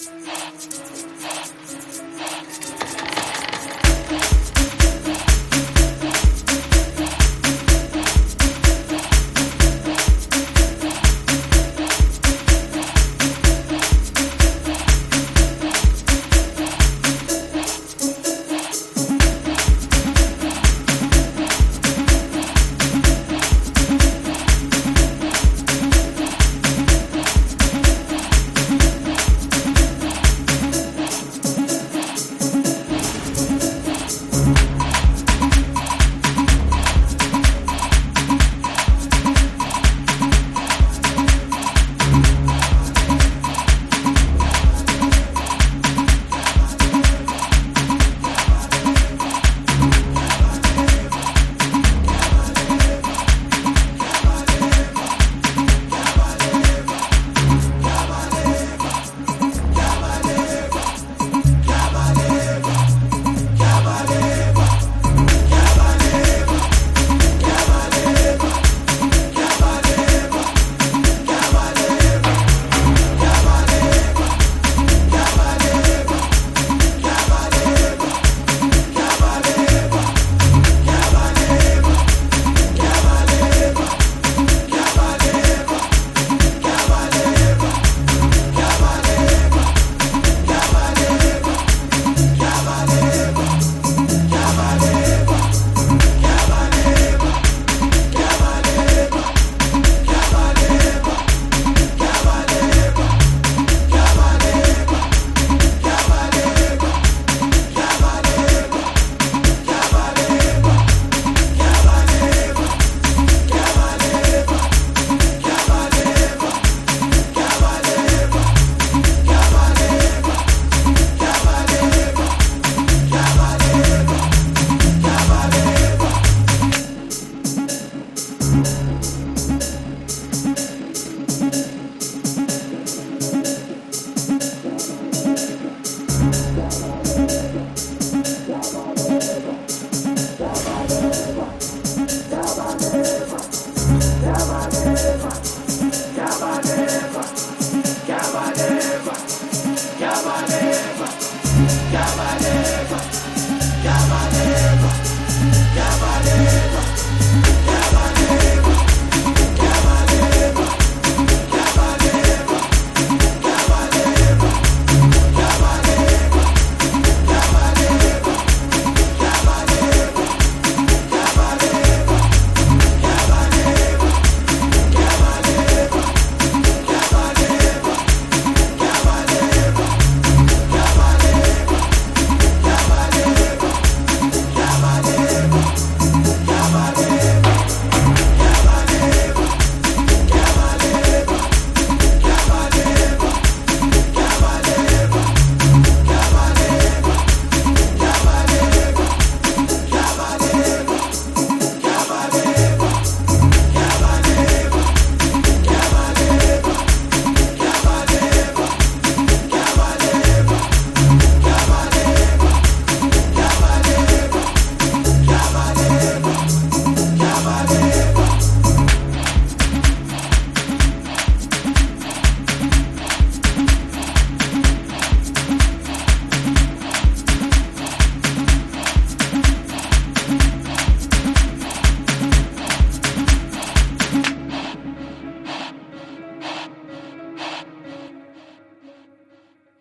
you Cabaleva, Cabaleva, Cabaleva.